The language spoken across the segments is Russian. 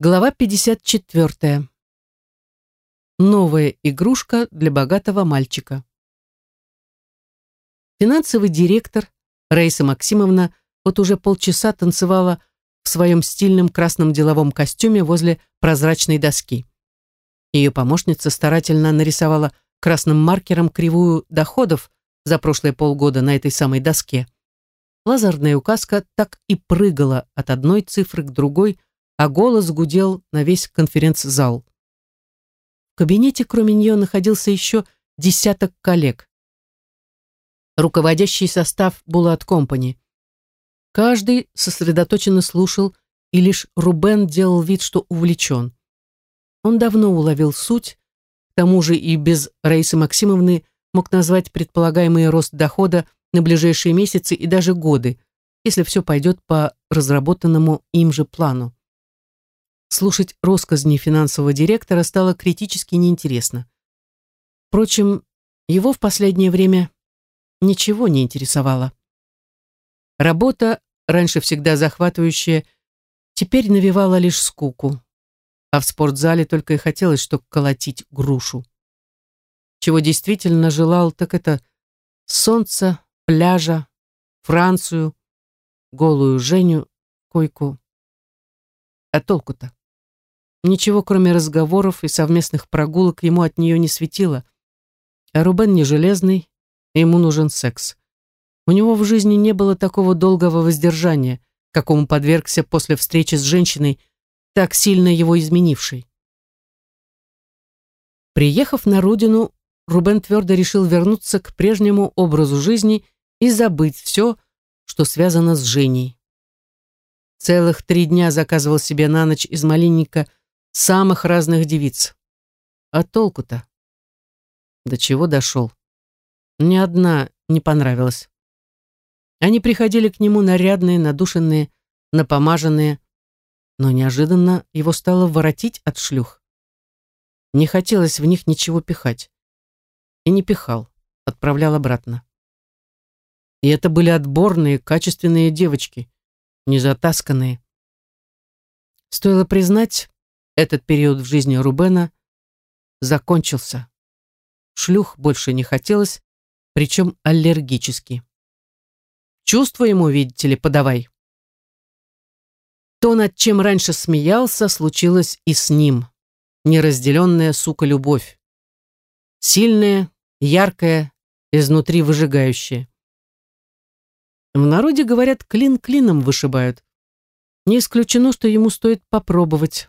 Глава 54. Новая игрушка для богатого мальчика. Финансовый директор Раиса Максимовна вот уже полчаса танцевала в своем стильном красном деловом костюме возле прозрачной доски. Ее помощница старательно нарисовала красным маркером кривую доходов за прошлые полгода на этой самой доске. Лазерная указка так и прыгала от одной цифры к другой, а голос гудел на весь конференц-зал. В кабинете, кроме нее, находился еще десяток коллег. Руководящий состав Булат Компани. Каждый сосредоточенно слушал, и лишь Рубен делал вид, что увлечен. Он давно уловил суть, к тому же и без Раисы Максимовны мог назвать предполагаемый рост дохода на ближайшие месяцы и даже годы, если все пойдет по разработанному им же плану. Слушать россказни финансового директора стало критически неинтересно. Впрочем, его в последнее время ничего не интересовало. Работа, раньше всегда захватывающая, теперь навевала лишь скуку. А в спортзале только и хотелось, что колотить грушу. Чего действительно желал, так это солнца, пляжа, Францию, голую Женю, койку. А толку-то? Ничего, кроме разговоров и совместных прогулок, ему от нее не светило. А Рубен не железный, ему нужен секс. У него в жизни не было такого долгого воздержания, какому подвергся после встречи с женщиной, так сильно его изменившей. Приехав на родину, Рубен твердо решил вернуться к прежнему образу жизни и забыть все, что связано с Женей. Целых три дня заказывал себе на ночь из малинника самых разных девиц. А толку-то? До чего дошел? Ни одна не понравилась. Они приходили к нему нарядные, надушенные, напомаженные, но неожиданно его стало воротить от шлюх. Не хотелось в них ничего пихать. И не пихал, отправлял обратно. И это были отборные, качественные девочки, не затасканные. Стоило признать, этот период в жизни Рубена закончился. Шлюх больше не хотелось, причем аллергически. Чувства ему, видите ли, подавай. То, над чем раньше смеялся, случилось и с ним. Неразделенная, сука, любовь. Сильная, яркая, изнутри выжигающая. В народе, говорят, клин клином вышибают. Не исключено, что ему стоит попробовать.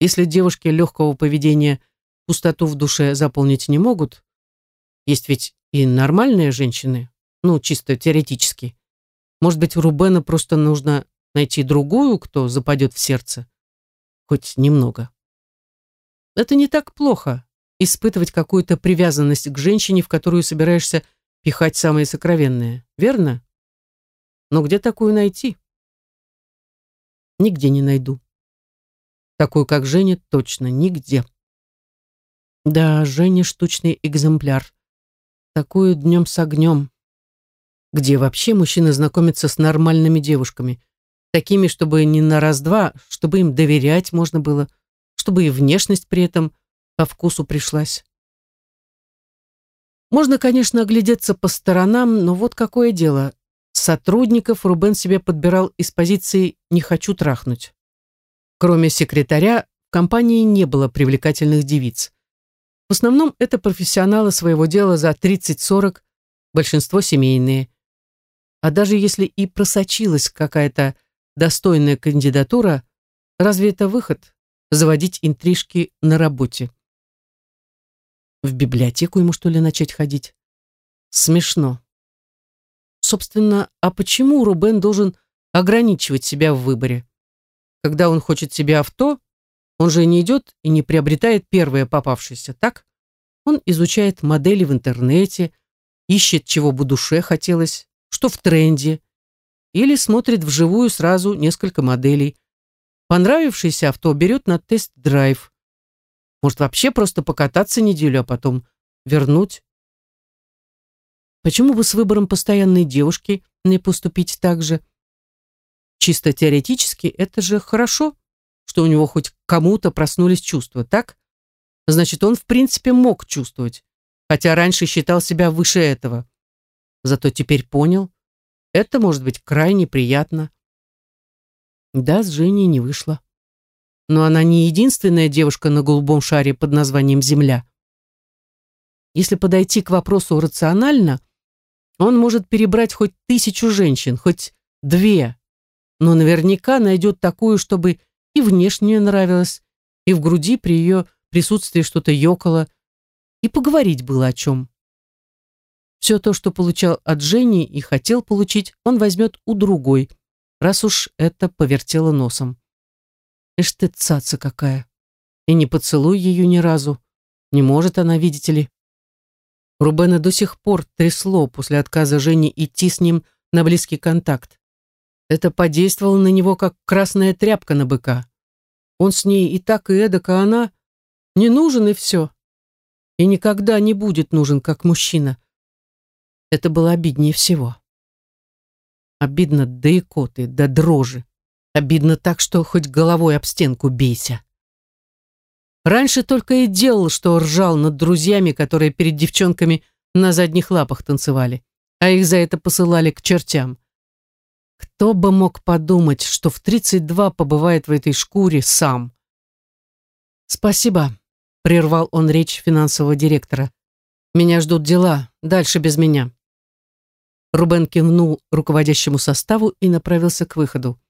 Если девушки легкого поведения пустоту в душе заполнить не могут, есть ведь и нормальные женщины, ну, чисто теоретически. Может быть, Рубена просто нужно найти другую, кто западет в сердце. Хоть немного. Это не так плохо, испытывать какую-то привязанность к женщине, в которую собираешься пихать самое сокровенное, верно? Но где такую найти? Нигде не найду. Такую, как Женя, точно нигде. Да, Женя штучный экземпляр. Такую днем с огнем. Где вообще мужчины знакомятся с нормальными девушками? Такими, чтобы не на раз-два, чтобы им доверять можно было, чтобы и внешность при этом по вкусу пришлась. Можно, конечно, оглядеться по сторонам, но вот какое дело. Сотрудников Рубен себе подбирал из позиции «не хочу трахнуть». Кроме секретаря, в компании не было привлекательных девиц. В основном это профессионалы своего дела за 30-40, большинство семейные. А даже если и просочилась какая-то достойная кандидатура, разве это выход? Заводить интрижки на работе. В библиотеку ему, что ли, начать ходить? Смешно. Собственно, а почему Рубен должен ограничивать себя в выборе? Когда он хочет себе авто, он же не идет и не приобретает первое попавшееся, так? Он изучает модели в интернете, ищет, чего бы душе хотелось, что в тренде, или смотрит вживую сразу несколько моделей. Понравившееся авто берет на тест-драйв. Может, вообще просто покататься неделю, а потом вернуть. Почему бы с выбором постоянной девушки не поступить так же? Чисто теоретически это же хорошо, что у него хоть кому-то проснулись чувства, так? Значит, он в принципе мог чувствовать, хотя раньше считал себя выше этого. Зато теперь понял, это может быть крайне приятно. Да, с Женей не вышло. Но она не единственная девушка на голубом шаре под названием Земля. Если подойти к вопросу рационально, он может перебрать хоть тысячу женщин, хоть две, но наверняка найдет такую, чтобы и внешне нравилась, и в груди при ее присутствии что-то ёкало, и поговорить было о чем. Все то, что получал от Жени и хотел получить, он возьмет у другой, раз уж это повертело носом. Ишь ты, цаца какая! И не поцелуй ее ни разу. Не может она, видите ли. Рубена до сих пор трясло после отказа Жени идти с ним на близкий контакт. Это подействовало на него, как красная тряпка на быка. Он с ней и так, и эдак, а она не нужен, и все. И никогда не будет нужен, как мужчина. Это было обиднее всего. Обидно до икоты, до дрожи. Обидно так, что хоть головой об стенку бейся. Раньше только и делал, что ржал над друзьями, которые перед девчонками на задних лапах танцевали, а их за это посылали к чертям. Кто бы мог подумать, что в 32 побывает в этой шкуре сам? «Спасибо», — прервал он речь финансового директора. «Меня ждут дела, дальше без меня». Рубен кивнул руководящему составу и направился к выходу.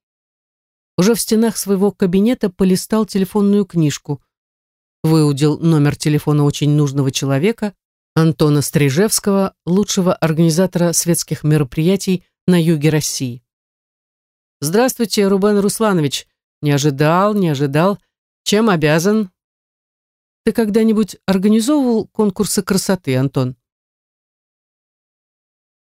Уже в стенах своего кабинета полистал телефонную книжку. Выудил номер телефона очень нужного человека, Антона Стрижевского, лучшего организатора светских мероприятий на юге России. «Здравствуйте, Рубен Русланович. Не ожидал, не ожидал. Чем обязан?» «Ты когда-нибудь организовывал конкурсы красоты, Антон?»